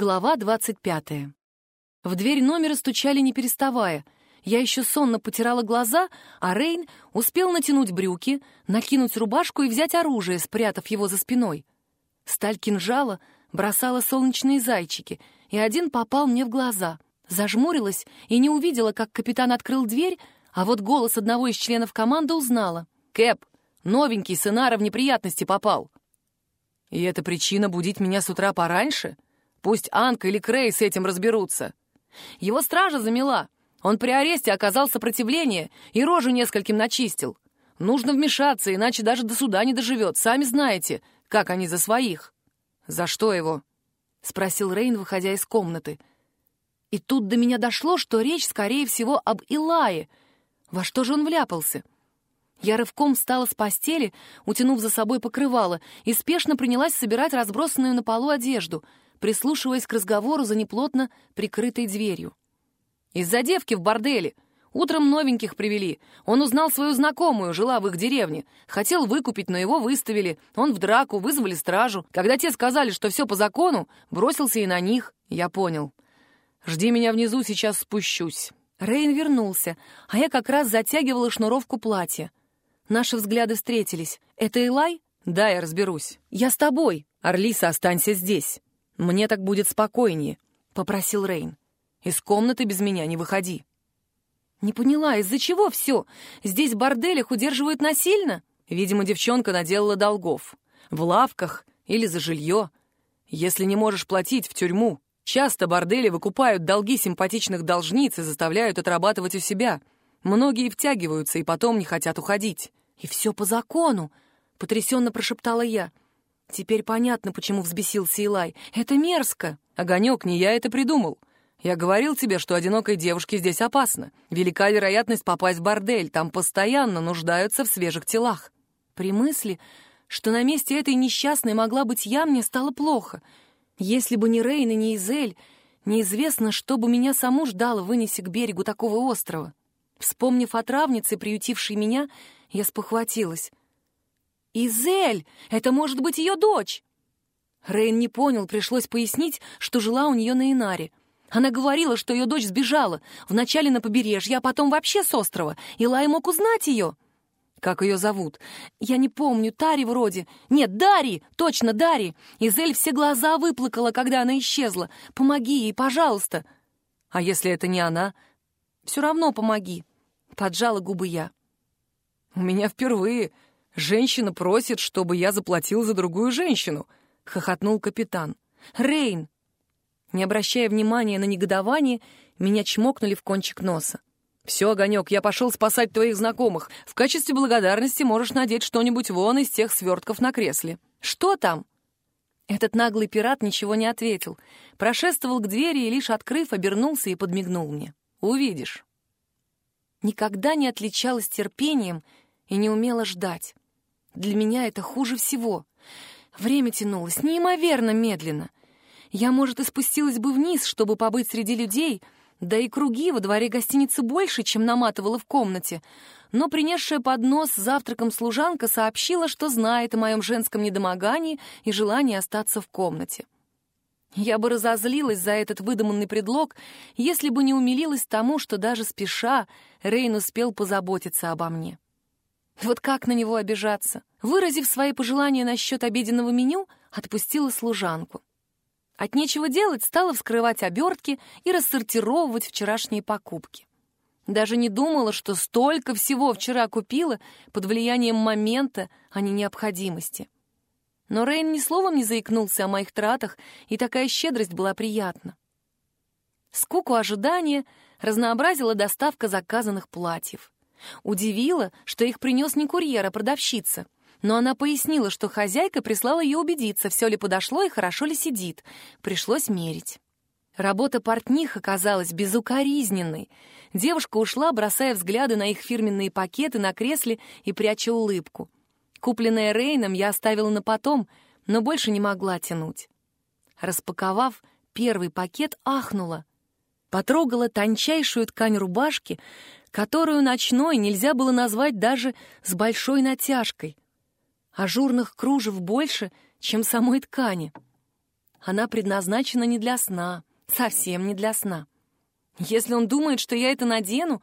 Глава 25. В дверь номера стучали не переставая. Я еще сонно потирала глаза, а Рейн успел натянуть брюки, накинуть рубашку и взять оружие, спрятав его за спиной. Сталь кинжала бросала солнечные зайчики, и один попал мне в глаза. Зажмурилась и не увидела, как капитан открыл дверь, а вот голос одного из членов команды узнала. «Кэп, новенький с в неприятности попал». «И это причина будить меня с утра пораньше?» Пусть Анка или Крей с этим разберутся. Его стража замела. Он при аресте оказал сопротивление и рожу нескольким начистил. Нужно вмешаться, иначе даже до суда не доживет. Сами знаете, как они за своих. «За что его?» — спросил Рейн, выходя из комнаты. И тут до меня дошло, что речь, скорее всего, об Илае. Во что же он вляпался? Я рывком встала с постели, утянув за собой покрывало, и спешно принялась собирать разбросанную на полу одежду — прислушиваясь к разговору за неплотно прикрытой дверью. «Из-за девки в борделе. Утром новеньких привели. Он узнал свою знакомую, жила в их деревне. Хотел выкупить, но его выставили. Он в драку, вызвали стражу. Когда те сказали, что все по закону, бросился и на них. Я понял. Жди меня внизу, сейчас спущусь». Рейн вернулся, а я как раз затягивала шнуровку платья. Наши взгляды встретились. «Это Элай?» «Да, я разберусь». «Я с тобой». «Орлиса, останься здесь». «Мне так будет спокойнее», — попросил Рейн. «Из комнаты без меня не выходи». «Не поняла, из-за чего все? Здесь в борделях удерживают насильно?» Видимо, девчонка наделала долгов. В лавках или за жилье. Если не можешь платить, в тюрьму. Часто бордели выкупают долги симпатичных должниц и заставляют отрабатывать у себя. Многие втягиваются и потом не хотят уходить. «И все по закону», — потрясенно прошептала я. Теперь понятно, почему взбесился Илай. Это мерзко. Огонек, не я это придумал. Я говорил тебе, что одинокой девушке здесь опасно. Велика вероятность попасть в бордель, там постоянно нуждаются в свежих телах. При мысли, что на месте этой несчастной могла быть я, мне стало плохо. Если бы не Рейн и не Изель, неизвестно, что бы меня саму ждало, вынеси к берегу такого острова. Вспомнив о травнице, приютившей меня, я спохватилась. «Изель! Это может быть ее дочь!» Рейн не понял, пришлось пояснить, что жила у нее на Инаре. Она говорила, что ее дочь сбежала, вначале на побережье, а потом вообще с острова, и Лай мог узнать ее. Как ее зовут? Я не помню, Тари вроде. Нет, Дари! Точно, Дари! Изель все глаза выплакала, когда она исчезла. Помоги ей, пожалуйста. А если это не она? Все равно помоги. Поджала губы я. У меня впервые Женщина просит, чтобы я заплатил за другую женщину», — хохотнул капитан. «Рейн!» Не обращая внимания на негодование, меня чмокнули в кончик носа. «Все, Огонек, я пошел спасать твоих знакомых. В качестве благодарности можешь надеть что-нибудь вон из тех свертков на кресле». «Что там?» Этот наглый пират ничего не ответил. Прошествовал к двери и, лишь открыв, обернулся и подмигнул мне. «Увидишь». Никогда не отличалась терпением и не умела ждать. Для меня это хуже всего. Время тянулось неимоверно медленно. Я, может, и спустилась бы вниз, чтобы побыть среди людей, да и круги во дворе гостиницы больше, чем наматывала в комнате. Но принесшая поднос с завтраком служанка сообщила, что знает о моем женском недомогании и желании остаться в комнате. Я бы разозлилась за этот выдуманный предлог, если бы не умилилась тому, что даже спеша Рейн успел позаботиться обо мне. Вот как на него обижаться? Выразив свои пожелания насчет обеденного меню, отпустила служанку. От нечего делать стала вскрывать обертки и рассортировывать вчерашние покупки. Даже не думала, что столько всего вчера купила под влиянием момента, а не необходимости. Но Рейн ни словом не заикнулся о моих тратах, и такая щедрость была приятна. Скуку ожидания разнообразила доставка заказанных платьев. Удивило, что их принес не курьер, а продавщица. Но она пояснила, что хозяйка прислала ее убедиться, все ли подошло и хорошо ли сидит. Пришлось мерить. Работа портних оказалась безукоризненной. Девушка ушла, бросая взгляды на их фирменные пакеты на кресле и пряча улыбку. Купленное Рейном я оставила на потом, но больше не могла тянуть. Распаковав первый пакет, ахнула. Потрогала тончайшую ткань рубашки, которую ночной нельзя было назвать даже с большой натяжкой. Ажурных кружев больше, чем самой ткани. Она предназначена не для сна, совсем не для сна. Если он думает, что я это надену,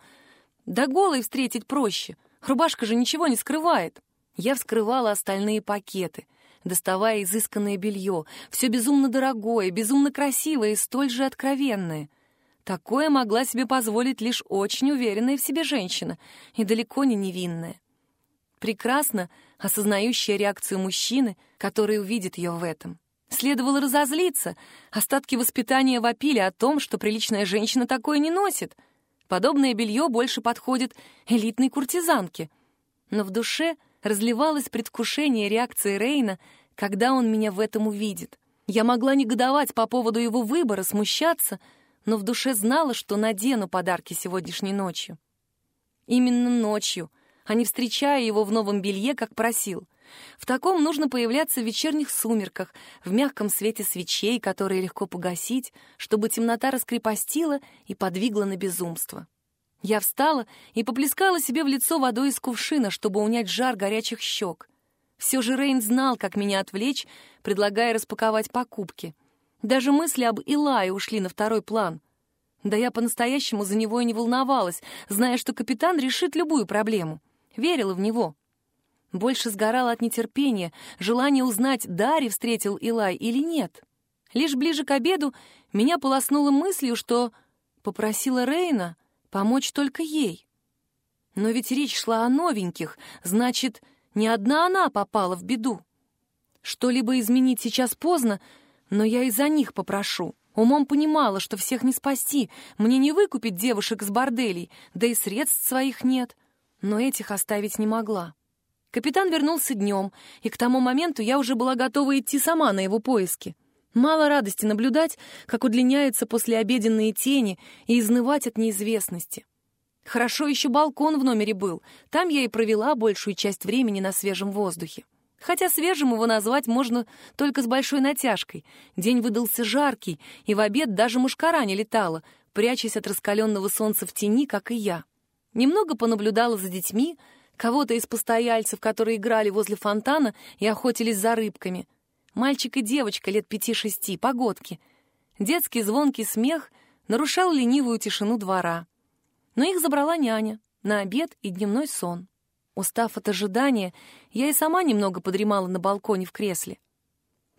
да голой встретить проще. Рубашка же ничего не скрывает. Я вскрывала остальные пакеты, доставая изысканное белье, все безумно дорогое, безумно красивое и столь же откровенное. Такое могла себе позволить лишь очень уверенная в себе женщина и далеко не невинная. Прекрасно осознающая реакцию мужчины, который увидит ее в этом. Следовало разозлиться. Остатки воспитания вопили о том, что приличная женщина такое не носит. Подобное белье больше подходит элитной куртизанке. Но в душе разливалось предвкушение реакции Рейна, когда он меня в этом увидит. Я могла негодовать по поводу его выбора, смущаться, но в душе знала, что надену подарки сегодняшней ночью. Именно ночью, а не встречая его в новом белье, как просил — в таком нужно появляться в вечерних сумерках, в мягком свете свечей, которые легко погасить, чтобы темнота раскрепостила и подвигла на безумство. Я встала и поплескала себе в лицо водой из кувшина, чтобы унять жар горячих щек. Все же Рейн знал, как меня отвлечь, предлагая распаковать покупки. Даже мысли об Илае ушли на второй план. Да я по-настоящему за него и не волновалась, зная, что капитан решит любую проблему. Верила в него. Больше сгорала от нетерпения, желания узнать, Дарри встретил Илай или нет. Лишь ближе к обеду меня полоснуло мыслью, что попросила Рейна помочь только ей. Но ведь речь шла о новеньких, значит, не одна она попала в беду. Что-либо изменить сейчас поздно, но я и за них попрошу. Умом понимала, что всех не спасти, мне не выкупить девушек с борделей, да и средств своих нет, но этих оставить не могла. Капитан вернулся днем, и к тому моменту я уже была готова идти сама на его поиски. Мало радости наблюдать, как удлиняются послеобеденные тени и изнывать от неизвестности. Хорошо еще балкон в номере был, там я и провела большую часть времени на свежем воздухе. Хотя свежим его назвать можно только с большой натяжкой. День выдался жаркий, и в обед даже мушкара не летала, прячась от раскаленного солнца в тени, как и я. Немного понаблюдала за детьми, кого-то из постояльцев, которые играли возле фонтана и охотились за рыбками. Мальчик и девочка лет пяти-шести, погодки. Детский звонкий смех нарушал ленивую тишину двора. Но их забрала няня на обед и дневной сон. Устав от ожидания, я и сама немного подремала на балконе в кресле.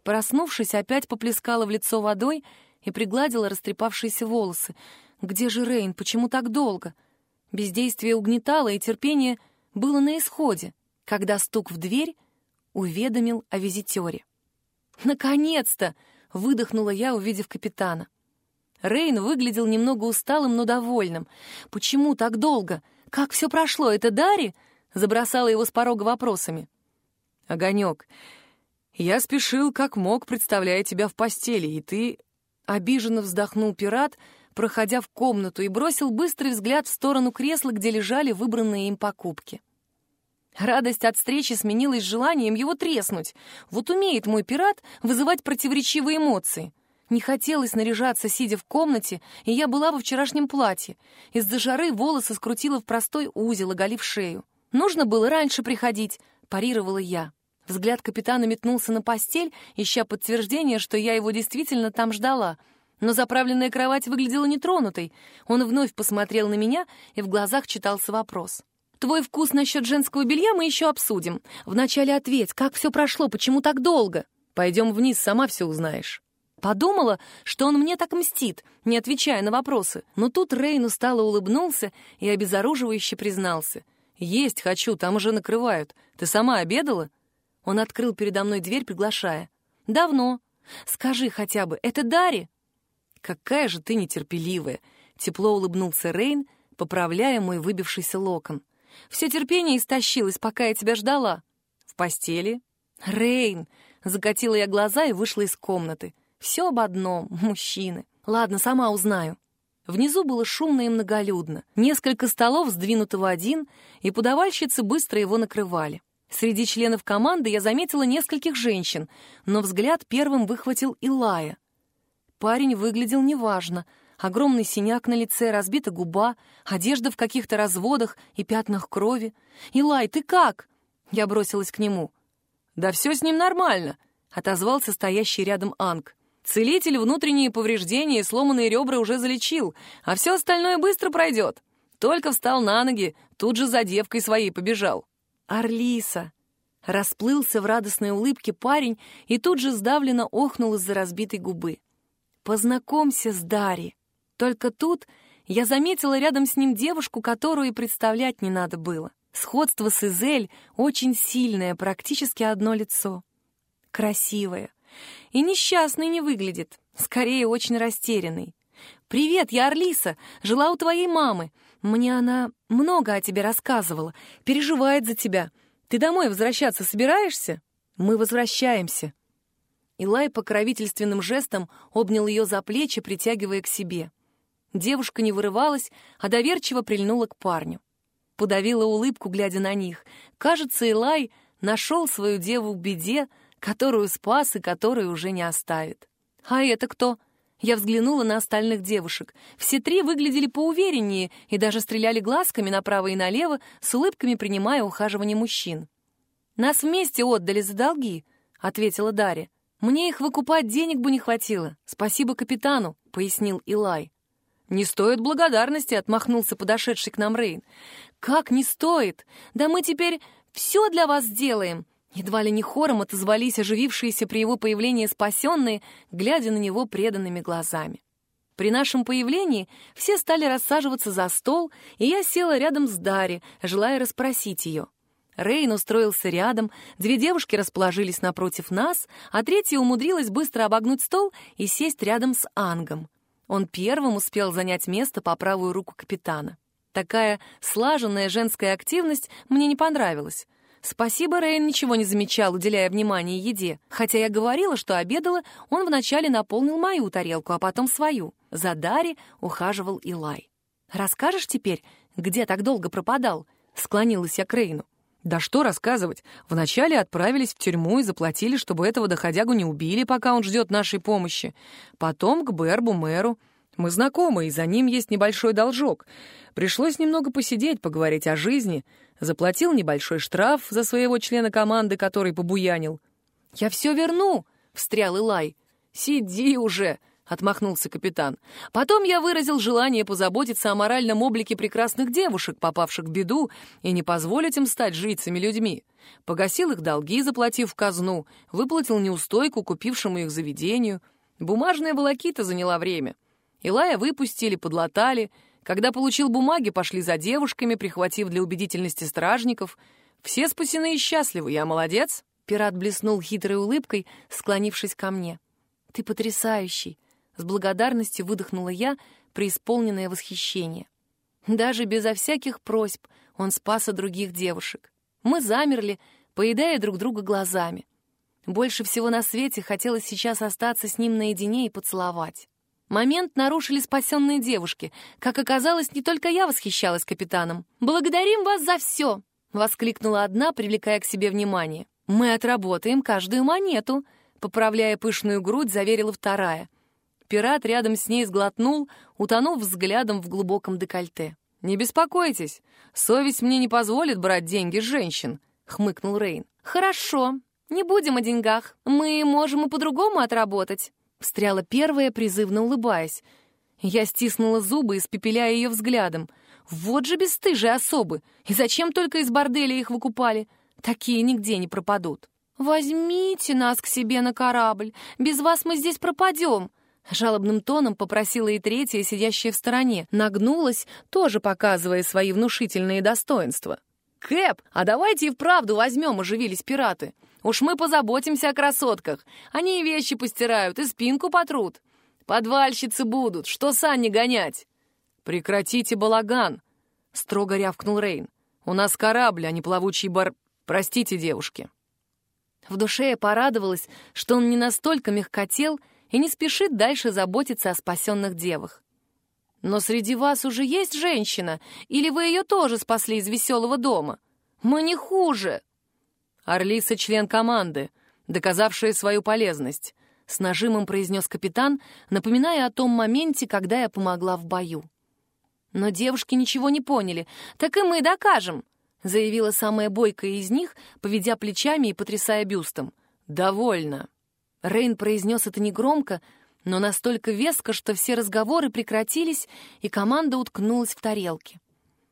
Проснувшись, опять поплескала в лицо водой и пригладила растрепавшиеся волосы. Где же Рейн? Почему так долго? Бездействие угнетало, и терпение было на исходе, когда стук в дверь уведомил о визитере. «Наконец-то!» — выдохнула я, увидев капитана. Рейн выглядел немного усталым, но довольным. «Почему так долго? Как все прошло? Это Дари?» — забросала его с порога вопросами. «Огонек, я спешил как мог, представляя тебя в постели, и ты...» Обиженно вздохнул пират, проходя в комнату, и бросил быстрый взгляд в сторону кресла, где лежали выбранные им покупки. Радость от встречи сменилась желанием его треснуть. Вот умеет мой пират вызывать противоречивые эмоции. Не хотелось наряжаться, сидя в комнате, и я была во вчерашнем платье. Из-за жары волосы скрутила в простой узел, оголив шею. Нужно было раньше приходить, парировала я. Взгляд капитана метнулся на постель, ища подтверждение, что я его действительно там ждала. Но заправленная кровать выглядела нетронутой. Он вновь посмотрел на меня, и в глазах читался вопрос. Твой вкус насчет женского белья мы еще обсудим. Вначале ответь, как все прошло, почему так долго? Пойдем вниз, сама все узнаешь». Подумала, что он мне так мстит, не отвечая на вопросы. Но тут Рейн устало улыбнулся и обезоруживающе признался. «Есть хочу, там уже накрывают. Ты сама обедала?» Он открыл передо мной дверь, приглашая. «Давно. Скажи хотя бы, это Дари?» «Какая же ты нетерпеливая!» Тепло улыбнулся Рейн, поправляя мой выбившийся локон. Все терпение истощилось, пока я тебя ждала. В постели. Рейн! Закатила я глаза и вышла из комнаты. Все об одном — мужчины. Ладно, сама узнаю. Внизу было шумно и многолюдно. Несколько столов сдвинуто в один, и подавальщицы быстро его накрывали. Среди членов команды я заметила нескольких женщин, но взгляд первым выхватил Илая. Парень выглядел неважно — огромный синяк на лице, разбита губа, одежда в каких-то разводах и пятнах крови. «Илай, ты как?» Я бросилась к нему. «Да все с ним нормально», — отозвался стоящий рядом Анг. Целитель внутренние повреждения и сломанные ребра уже залечил, а все остальное быстро пройдет. Только встал на ноги, тут же за девкой своей побежал. «Орлиса!» Расплылся в радостной улыбке парень и тут же сдавленно охнул из-за разбитой губы. «Познакомься с Дари!» Только тут я заметила рядом с ним девушку, которую и представлять не надо было. Сходство с Изель очень сильное, практически одно лицо. Красивая. И несчастный не выглядит, скорее очень растерянный. «Привет, я Орлиса, жила у твоей мамы. Мне она много о тебе рассказывала, переживает за тебя. Ты домой возвращаться собираешься?» «Мы возвращаемся». Илай покровительственным жестом обнял ее за плечи, притягивая к себе. Девушка не вырывалась, а доверчиво прильнула к парню. Подавила улыбку, глядя на них. Кажется, Илай нашел свою деву в беде, которую спас и которую уже не оставит. «А это кто?» Я взглянула на остальных девушек. Все три выглядели поувереннее и даже стреляли глазками направо и налево, с улыбками принимая ухаживание мужчин. «Нас вместе отдали за долги», — ответила Дарья. «Мне их выкупать денег бы не хватило. Спасибо капитану», — пояснил Илай. «Не стоит благодарности», — отмахнулся подошедший к нам Рейн. «Как не стоит? Да мы теперь все для вас сделаем!» Едва ли не хором отозвались оживившиеся при его появлении спасенные, глядя на него преданными глазами. При нашем появлении все стали рассаживаться за стол, и я села рядом с Дари, желая расспросить ее. Рейн устроился рядом, две девушки расположились напротив нас, а третья умудрилась быстро обогнуть стол и сесть рядом с Ангом. Он первым успел занять место по правую руку капитана. Такая слаженная женская активность мне не понравилась. Спасибо, Рейн ничего не замечал, уделяя внимание еде. Хотя я говорила, что обедала, он вначале наполнил мою тарелку, а потом свою. За Дари ухаживал Илай. «Расскажешь теперь, где так долго пропадал?» — склонилась я к Рейну. «Да что рассказывать? Вначале отправились в тюрьму и заплатили, чтобы этого доходягу не убили, пока он ждет нашей помощи. Потом к Бербу, мэру. Мы знакомы, и за ним есть небольшой должок. Пришлось немного посидеть, поговорить о жизни. Заплатил небольшой штраф за своего члена команды, который побуянил. «Я все верну!» — встрял Илай. «Сиди уже!» — отмахнулся капитан. Потом я выразил желание позаботиться о моральном облике прекрасных девушек, попавших в беду, и не позволить им стать жрицами-людьми. Погасил их долги, заплатив в казну, выплатил неустойку купившему их заведению. Бумажная волокита заняла время — Илая выпустили, подлатали. Когда получил бумаги, пошли за девушками, прихватив для убедительности стражников. Все спасены и счастливы, я молодец. Пират блеснул хитрой улыбкой, склонившись ко мне. «Ты потрясающий!» — с благодарностью выдохнула я, преисполненное восхищение. Даже безо всяких просьб он спас от других девушек. Мы замерли, поедая друг друга глазами. Больше всего на свете хотелось сейчас остаться с ним наедине и поцеловать. Момент нарушили спасенные девушки. Как оказалось, не только я восхищалась капитаном. «Благодарим вас за все!» — воскликнула одна, привлекая к себе внимание. «Мы отработаем каждую монету», — поправляя пышную грудь, заверила вторая. Пират рядом с ней сглотнул, утонув взглядом в глубоком декольте. «Не беспокойтесь, совесть мне не позволит брать деньги с женщин», — хмыкнул Рейн. «Хорошо, не будем о деньгах. Мы можем и по-другому отработать», Встряла первая, призывно улыбаясь. Я стиснула зубы, испепеляя ее взглядом. Вот же бесстыжие особы! И зачем только из борделя их выкупали? Такие нигде не пропадут. «Возьмите нас к себе на корабль. Без вас мы здесь пропадем», Жалобным тоном попросила и третья, сидящая в стороне. Нагнулась, тоже показывая свои внушительные достоинства. «Кэп, а давайте и вправду возьмем», — оживились пираты. Уж мы позаботимся о красотках. Они и вещи постирают, и спинку потрут. Подвальщицы будут, что сани гонять. Прекратите балаган, строго рявкнул Рейн. У нас корабль, а не плавучий бар... Простите, девушки. В душе я порадовалась, что он не настолько мягкотел и не спешит дальше заботиться о спасенных девах. Но среди вас уже есть женщина, или вы ее тоже спасли из веселого дома? Мы не хуже. Орлиса — член команды, доказавшая свою полезность», — с нажимом произнес капитан, напоминая о том моменте, когда я помогла в бою. Но девушки ничего не поняли. «Так и мы докажем», — заявила самая бойкая из них, поведя плечами и потрясая бюстом. «Довольно». Рейн произнес это негромко, но настолько веско, что все разговоры прекратились, и команда уткнулась в тарелки.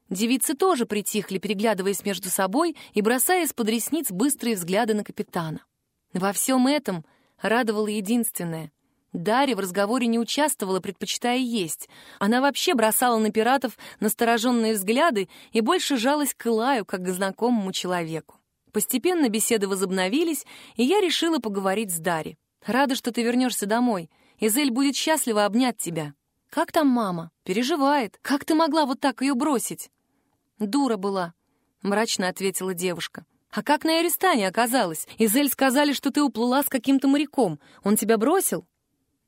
Девицы тоже притихли, переглядываясь между собой и бросая из-под ресниц быстрые взгляды на капитана. Во всем этом радовало единственное. Дарья в разговоре не участвовала, предпочитая есть. Она вообще бросала на пиратов настороженные взгляды и больше жалась к Илаю, как к знакомому человеку. Постепенно беседы возобновились, и я решила поговорить с Дарьей. «Рада, что ты вернешься домой. Изель будет счастлива обнять тебя. Как там мама? Переживает. Как ты могла вот так ее бросить?» «Дура была», — мрачно ответила девушка. «А как на Аристане оказалось? Изель сказали, что ты уплыла с каким-то моряком. Он тебя бросил?»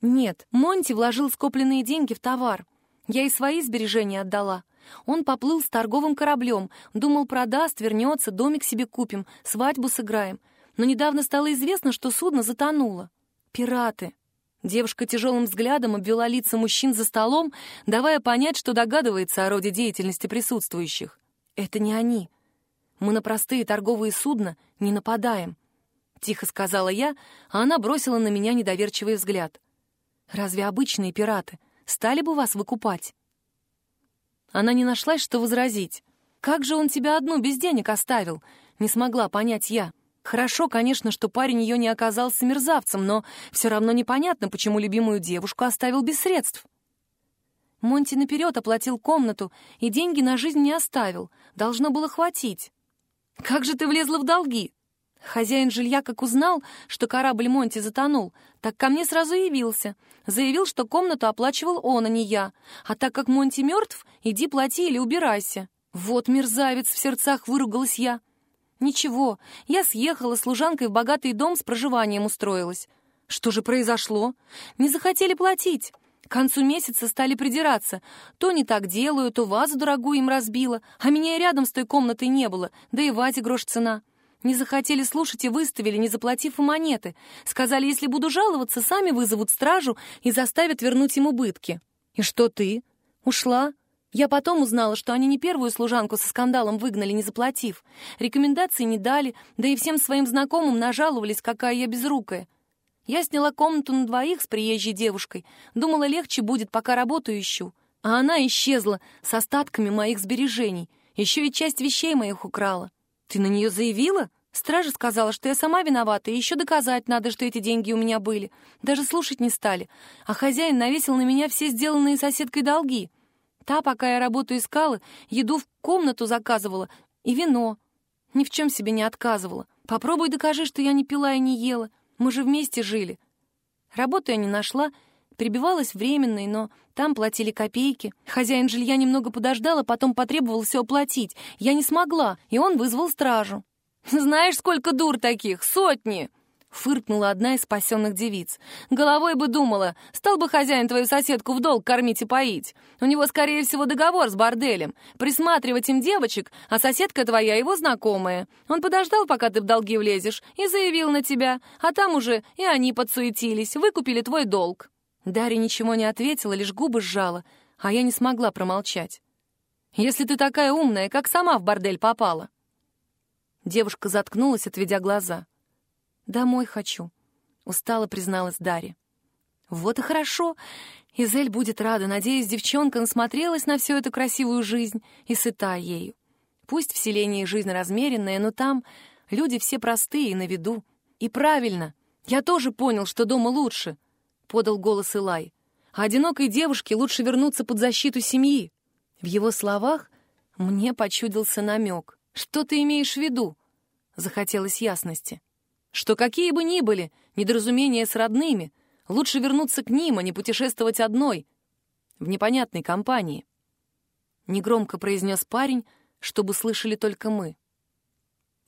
«Нет, Монти вложил скопленные деньги в товар. Я и свои сбережения отдала. Он поплыл с торговым кораблем, думал, продаст, вернется, домик себе купим, свадьбу сыграем. Но недавно стало известно, что судно затонуло. Пираты. Девушка тяжелым взглядом обвела лица мужчин за столом, давая понять, что догадывается о роде деятельности присутствующих. «Это не они. Мы на простые торговые судна не нападаем», — тихо сказала я, а она бросила на меня недоверчивый взгляд. «Разве обычные пираты стали бы вас выкупать?» Она не нашлась, что возразить. «Как же он тебя одну без денег оставил?» — не смогла понять я. Хорошо, конечно, что парень ее не оказался мерзавцем, но все равно непонятно, почему любимую девушку оставил без средств. Монти наперед оплатил комнату и деньги на жизнь не оставил. Должно было хватить. «Как же ты влезла в долги?» Хозяин жилья, как узнал, что корабль Монти затонул, так ко мне сразу явился. Заявил, что комнату оплачивал он, а не я. А так как Монти мертв, иди плати или убирайся. Вот мерзавец, в сердцах выругалась я. Ничего, я съехала служанкой в богатый дом с проживанием устроилась. Что же произошло? Не захотели платить. К концу месяца стали придираться. То не так делаю, то вазу дорогую им разбила, а меня и рядом с той комнатой не было, да и вазе грош цена. Не захотели слушать и выставили, не заплатив и монеты. Сказали, если буду жаловаться, сами вызовут стражу и заставят вернуть им убытки. И что ты? Ушла? Я потом узнала, что они не первую служанку со скандалом выгнали, не заплатив. Рекомендации не дали, да и всем своим знакомым нажаловались, какая я безрукая. Я сняла комнату на двоих с приезжей девушкой. Думала, легче будет, пока работу ищу. А она исчезла с остатками моих сбережений. Еще и часть вещей моих украла. Ты на нее заявила? Стража сказала, что я сама виновата, и еще доказать надо, что эти деньги у меня были. Даже слушать не стали. А хозяин навесил на меня все сделанные соседкой долги. Та, пока я работу искала, еду в комнату заказывала и вино. Ни в чем себе не отказывала. Попробуй докажи, что я не пила и не ела. Мы же вместе жили. Работу я не нашла, прибивалась временной, но там платили копейки. Хозяин жилья немного подождал, а потом потребовал все оплатить. Я не смогла, и он вызвал стражу. «Знаешь, сколько дур таких? Сотни!» Фыркнула одна из спасенных девиц. «Головой бы думала, стал бы хозяин твою соседку в долг кормить и поить. У него, скорее всего, договор с борделем. Присматривать им девочек, а соседка твоя его знакомая. Он подождал, пока ты в долги влезешь, и заявил на тебя. А там уже и они подсуетились, выкупили твой долг». Дарья ничего не ответила, лишь губы сжала, а я не смогла промолчать. «Если ты такая умная, как сама в бордель попала?» Девушка заткнулась, отведя глаза. «Домой хочу», — устало призналась Дарья. «Вот и хорошо. Изель будет рада. Надеюсь, девчонка насмотрелась на всю эту красивую жизнь и сыта ею. Пусть в селении жизнь размеренная, но там люди все простые и на виду. И правильно. Я тоже понял, что дома лучше», — подал голос Илай. «А одинокой девушке лучше вернуться под защиту семьи». В его словах мне почудился намек. «Что ты имеешь в виду?» Захотелось ясности что какие бы ни были недоразумения с родными, лучше вернуться к ним, а не путешествовать одной, в непонятной компании. Негромко произнес парень, чтобы слышали только мы.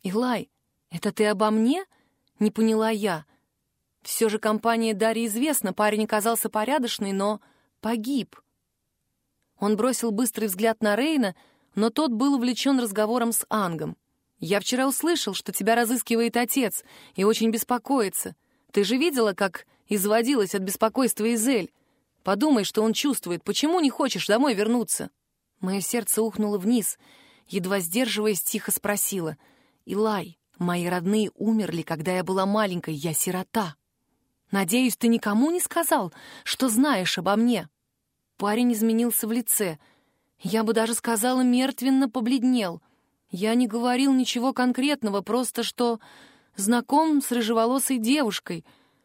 «Илай, это ты обо мне?» — не поняла я. Все же компания Дарьи известна, парень оказался порядочный, но погиб. Он бросил быстрый взгляд на Рейна, но тот был увлечен разговором с Ангом. «Я вчера услышал, что тебя разыскивает отец и очень беспокоится. Ты же видела, как изводилась от беспокойства Изель? Подумай, что он чувствует. Почему не хочешь домой вернуться?» Мое сердце ухнуло вниз. Едва сдерживаясь, тихо спросила. «Илай, мои родные умерли, когда я была маленькой, я сирота». Надеюсь, ты никому не сказал, что знаешь обо мне». Парень изменился в лице. Я бы даже сказала, мертвенно побледнел. Я не говорил ничего конкретного, просто что знаком с рыжеволосой девушкой.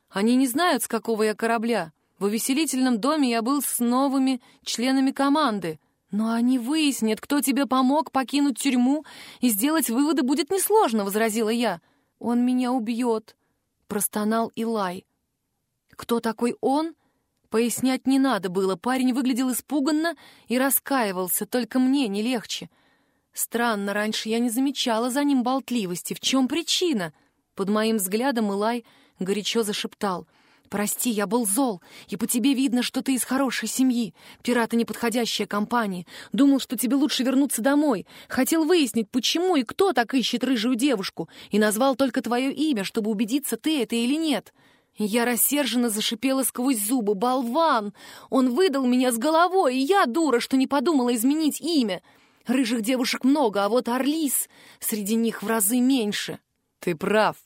Они не знают, с какого я корабля. В увеселительном доме я был с новыми членами команды. Но они выяснят, кто тебе помог покинуть тюрьму, и сделать выводы будет несложно, — возразила я. Он меня убьет, — простонал Илай. Кто такой он? Пояснять не надо было. Парень выглядел испуганно и раскаивался, только мне не легче. Странно, раньше я не замечала за ним болтливости. В чем причина? Под моим взглядом Илай горячо зашептал — Прости, я был зол, и по тебе видно, что ты из хорошей семьи. Пираты — неподходящая компания. Думал, что тебе лучше вернуться домой. Хотел выяснить, почему и кто так ищет рыжую девушку, и назвал только твое имя, чтобы убедиться, ты это или нет. Я рассерженно зашипела сквозь зубы. «Болван! Он выдал меня с головой, и я дура, что не подумала изменить имя. Рыжих девушек много, а вот Орлис среди них в разы меньше». «Ты прав.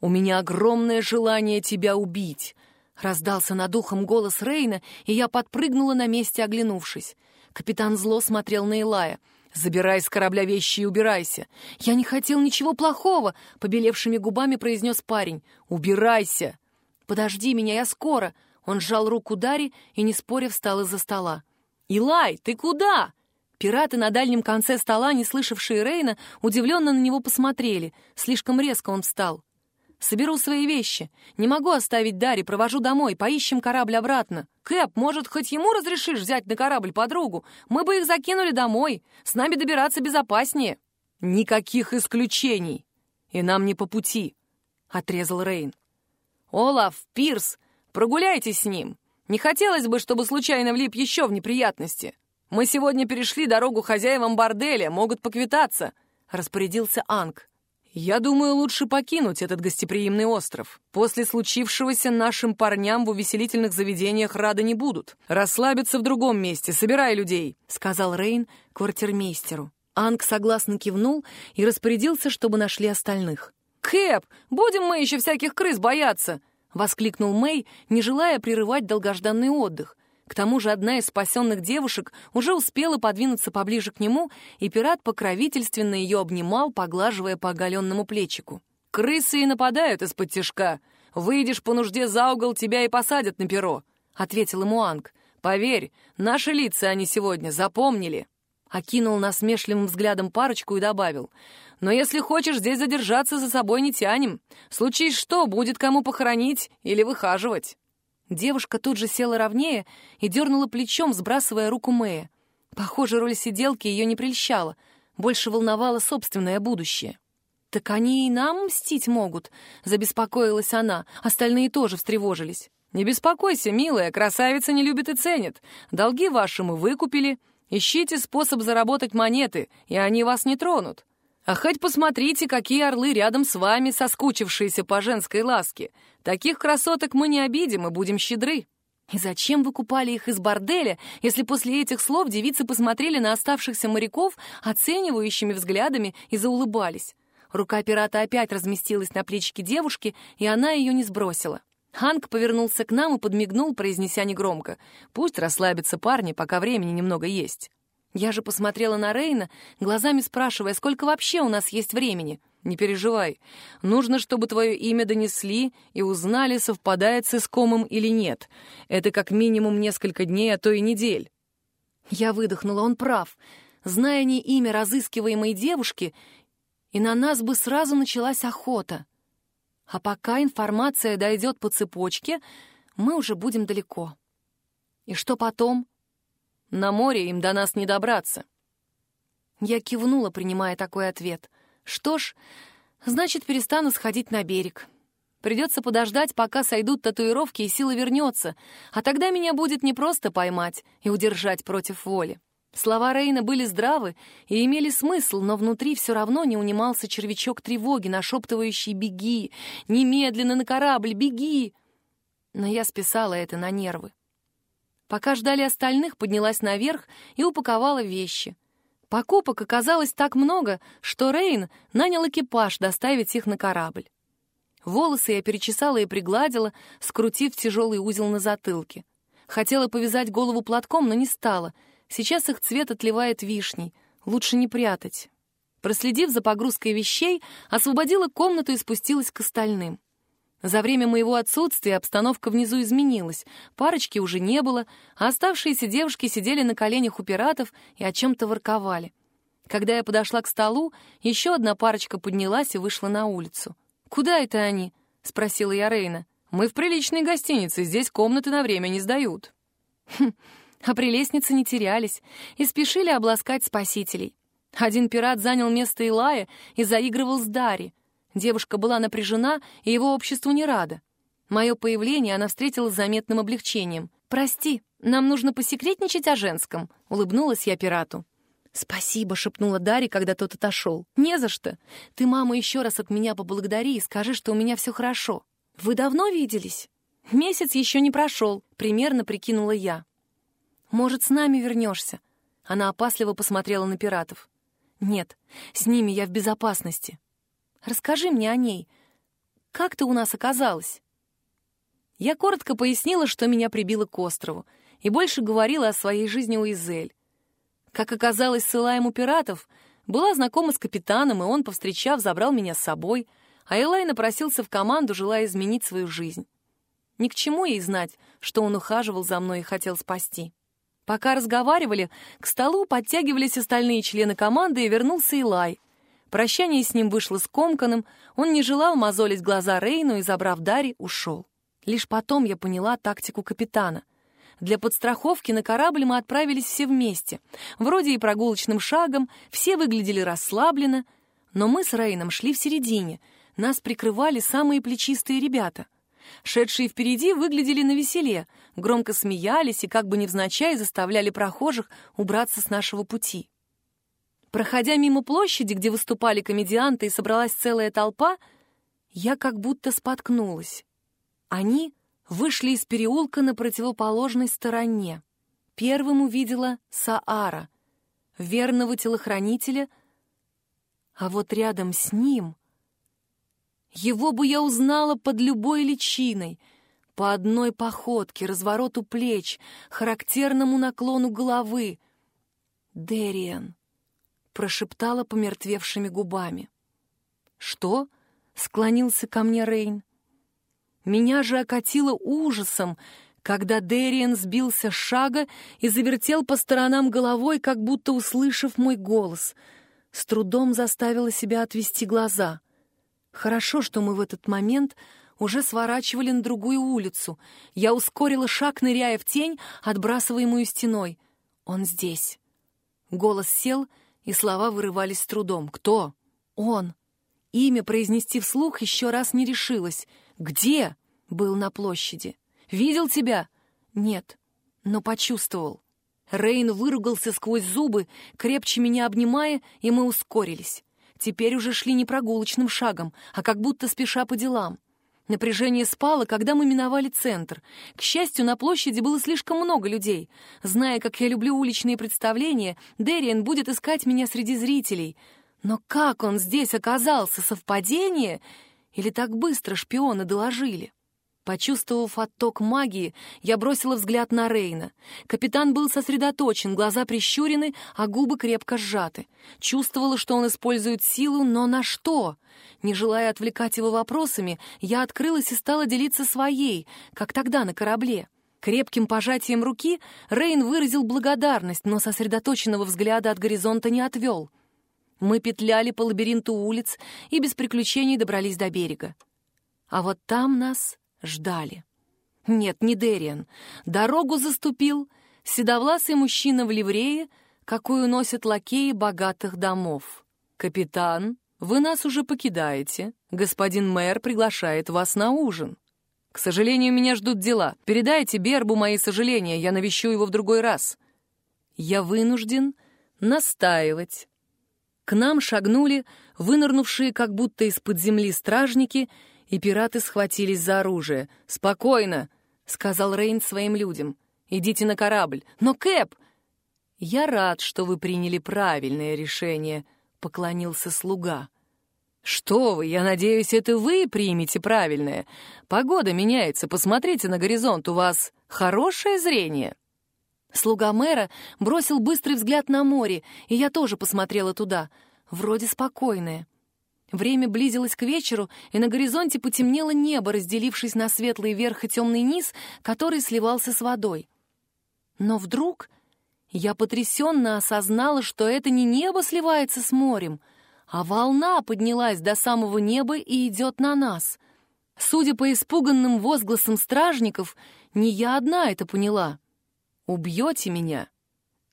У меня огромное желание тебя убить». Раздался над ухом голос Рейна, и я подпрыгнула на месте, оглянувшись. Капитан зло смотрел на Илая. «Забирай с корабля вещи и убирайся!» «Я не хотел ничего плохого!» — побелевшими губами произнес парень. «Убирайся!» «Подожди меня, я скоро!» Он сжал руку Дари и, не споря, встал из-за стола. «Илай, ты куда?» Пираты на дальнем конце стола, не слышавшие Рейна, удивленно на него посмотрели. Слишком резко он встал. Соберу свои вещи. Не могу оставить Дари, провожу домой, поищем корабль обратно. Кэп, может, хоть ему разрешишь взять на корабль подругу? Мы бы их закинули домой. С нами добираться безопаснее». «Никаких исключений. И нам не по пути», — отрезал Рейн. «Олаф, Пирс, прогуляйтесь с ним. Не хотелось бы, чтобы случайно влип еще в неприятности. Мы сегодня перешли дорогу хозяевам борделя, могут поквитаться», — распорядился Анг. «Я думаю, лучше покинуть этот гостеприимный остров. После случившегося нашим парням в увеселительных заведениях рады не будут. Расслабиться в другом месте, собирай людей», — сказал Рейн квартирмейстеру. Анг согласно кивнул и распорядился, чтобы нашли остальных. «Кэп, будем мы еще всяких крыс бояться!» — воскликнул Мэй, не желая прерывать долгожданный отдых. К тому же одна из спасенных девушек уже успела подвинуться поближе к нему, и пират покровительственно ее обнимал, поглаживая по оголенному плечику. «Крысы и нападают из-под тяжка. Выйдешь по нужде за угол, тебя и посадят на перо», — ответил ему Анг. «Поверь, наши лица они сегодня запомнили». Окинул насмешливым взглядом парочку и добавил. «Но если хочешь здесь задержаться, за собой не тянем. Случись что, будет кому похоронить или выхаживать». Девушка тут же села ровнее и дернула плечом, сбрасывая руку Мэя. Похоже, роль сиделки ее не прельщала, больше волновало собственное будущее. «Так они и нам мстить могут», — забеспокоилась она. Остальные тоже встревожились. «Не беспокойся, милая, красавица не любит и ценит. Долги ваши мы выкупили. Ищите способ заработать монеты, и они вас не тронут. А хоть посмотрите, какие орлы рядом с вами, соскучившиеся по женской ласке. Таких красоток мы не обидим и будем щедры. И зачем вы купали их из борделя, если после этих слов девицы посмотрели на оставшихся моряков оценивающими взглядами и заулыбались? Рука пирата опять разместилась на плечике девушки, и она ее не сбросила. Ханк повернулся к нам и подмигнул, произнеся негромко. «Пусть расслабятся парни, пока времени немного есть». Я же посмотрела на Рейна, глазами спрашивая, сколько вообще у нас есть времени. Не переживай. Нужно, чтобы твое имя донесли и узнали, совпадает с искомым или нет. Это как минимум несколько дней, а то и недель. Я выдохнула, он прав. Зная не имя разыскиваемой девушки, и на нас бы сразу началась охота. А пока информация дойдет по цепочке, мы уже будем далеко. И что потом? На море им до нас не добраться». Я кивнула, принимая такой ответ. «Что ж, значит, перестану сходить на берег. Придется подождать, пока сойдут татуировки, и сила вернется, а тогда меня будет не просто поймать и удержать против воли». Слова Рейна были здравы и имели смысл, но внутри все равно не унимался червячок тревоги, нашептывающий «беги! Немедленно на корабль! Беги!» Но я списала это на нервы. Пока ждали остальных, поднялась наверх и упаковала вещи. Покупок оказалось так много, что Рейн нанял экипаж доставить их на корабль. Волосы я перечесала и пригладила, скрутив тяжелый узел на затылке. Хотела повязать голову платком, но не стала. Сейчас их цвет отливает вишней. Лучше не прятать. Проследив за погрузкой вещей, освободила комнату и спустилась к остальным. За время моего отсутствия обстановка внизу изменилась. Парочки уже не было, а оставшиеся девушки сидели на коленях у пиратов и о чем-то ворковали. Когда я подошла к столу, еще одна парочка поднялась и вышла на улицу. «Куда это они?» — спросила я Рейна. «Мы в приличной гостинице, здесь комнаты на время не сдают». Хм, а прелестницы не терялись и спешили обласкать спасителей. Один пират занял место Илая и заигрывал с Дари. Девушка была напряжена и его обществу не рада. Мое появление она встретила с заметным облегчением. «Прости, нам нужно посекретничать о женском», — улыбнулась я пирату. «Спасибо», — шепнула Дарья, когда тот отошел. «Не за что. Ты, мама, еще раз от меня поблагодари и скажи, что у меня все хорошо. Вы давно виделись?» «Месяц еще не прошел», — примерно прикинула я. «Может, с нами вернешься?» Она опасливо посмотрела на пиратов. «Нет, с ними я в безопасности. Расскажи мне о ней. Как ты у нас оказалась?» Я коротко пояснила, что меня прибило к острову, и больше говорила о своей жизни у Изель. Как оказалось, ссылаем у пиратов, была знакома с капитаном, и он, повстречав, забрал меня с собой, а Элай напросился в команду, желая изменить свою жизнь. Ни к чему ей знать, что он ухаживал за мной и хотел спасти. Пока разговаривали, к столу подтягивались остальные члены команды, и вернулся Илай. Прощание с ним вышло скомканным, он не желал мозолить глаза Рейну и, забрав Дари, ушел. Лишь потом я поняла тактику капитана — для подстраховки на корабль мы отправились все вместе. Вроде и прогулочным шагом, все выглядели расслабленно, но мы с Рейном шли в середине, нас прикрывали самые плечистые ребята. Шедшие впереди выглядели навеселе, громко смеялись и как бы невзначай заставляли прохожих убраться с нашего пути. Проходя мимо площади, где выступали комедианты и собралась целая толпа, я как будто споткнулась. Они вышли из переулка на противоположной стороне. Первым увидела Саара, верного телохранителя, а вот рядом с ним... Его бы я узнала под любой личиной, по одной походке, развороту плеч, характерному наклону головы. «Дериан», — прошептала помертвевшими губами. «Что?» — склонился ко мне Рейн. Меня же окатило ужасом, когда Дериан сбился с шага и завертел по сторонам головой, как будто услышав мой голос. С трудом заставила себя отвести глаза. Хорошо, что мы в этот момент уже сворачивали на другую улицу. Я ускорила шаг, ныряя в тень, отбрасываемую стеной. Он здесь. Голос сел, и слова вырывались с трудом. «Кто?» «Он». Имя произнести вслух еще раз не решилась — «Где?» «Был на площади». «Видел тебя?» «Нет, но почувствовал». Рейн выругался сквозь зубы, крепче меня обнимая, и мы ускорились. Теперь уже шли не прогулочным шагом, а как будто спеша по делам. Напряжение спало, когда мы миновали центр. К счастью, на площади было слишком много людей. Зная, как я люблю уличные представления, Дерриен будет искать меня среди зрителей. Но как он здесь оказался? Совпадение? Или так быстро шпионы доложили? Почувствовав отток магии, я бросила взгляд на Рейна. Капитан был сосредоточен, глаза прищурены, а губы крепко сжаты. Чувствовала, что он использует силу, но на что? Не желая отвлекать его вопросами, я открылась и стала делиться своей, как тогда на корабле. Крепким пожатием руки Рейн выразил благодарность, но сосредоточенного взгляда от горизонта не отвел — мы петляли по лабиринту улиц и без приключений добрались до берега. А вот там нас ждали. Нет, не Дериан. Дорогу заступил седовласый мужчина в ливрее, какую носят лакеи богатых домов. «Капитан, вы нас уже покидаете. Господин мэр приглашает вас на ужин. К сожалению, меня ждут дела. Передайте Бербу мои сожаления, я навещу его в другой раз. Я вынужден настаивать к нам шагнули вынырнувшие как будто из-под земли стражники, и пираты схватились за оружие. «Спокойно!» — сказал Рейн своим людям. «Идите на корабль!» «Но, Кэп!» «Я рад, что вы приняли правильное решение», — поклонился слуга. «Что вы, я надеюсь, это вы примете правильное. Погода меняется, посмотрите на горизонт, у вас хорошее зрение». Слуга мэра бросил быстрый взгляд на море, и я тоже посмотрела туда. Вроде спокойное. Время близилось к вечеру, и на горизонте потемнело небо, разделившись на светлый верх и темный низ, который сливался с водой. Но вдруг я потрясенно осознала, что это не небо сливается с морем — а волна поднялась до самого неба и идет на нас. Судя по испуганным возгласам стражников, не я одна это поняла. «Убьете меня?»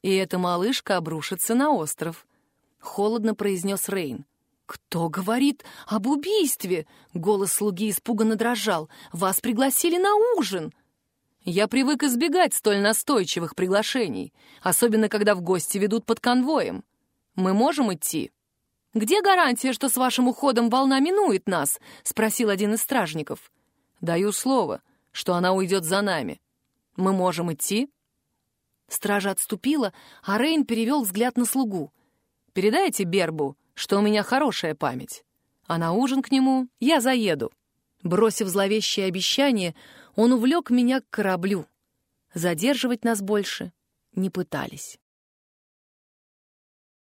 И эта малышка обрушится на остров. Холодно произнес Рейн. «Кто говорит об убийстве?» Голос слуги испуганно дрожал. «Вас пригласили на ужин!» Я привык избегать столь настойчивых приглашений, особенно когда в гости ведут под конвоем. Мы можем идти?» «Где гарантия, что с вашим уходом волна минует нас?» — спросил один из стражников. «Даю слово, что она уйдет за нами. Мы можем идти?» Стража отступила, а Рейн перевел взгляд на слугу. «Передайте Бербу, что у меня хорошая память, а на ужин к нему я заеду». Бросив зловещее обещание, он увлек меня к кораблю. Задерживать нас больше не пытались.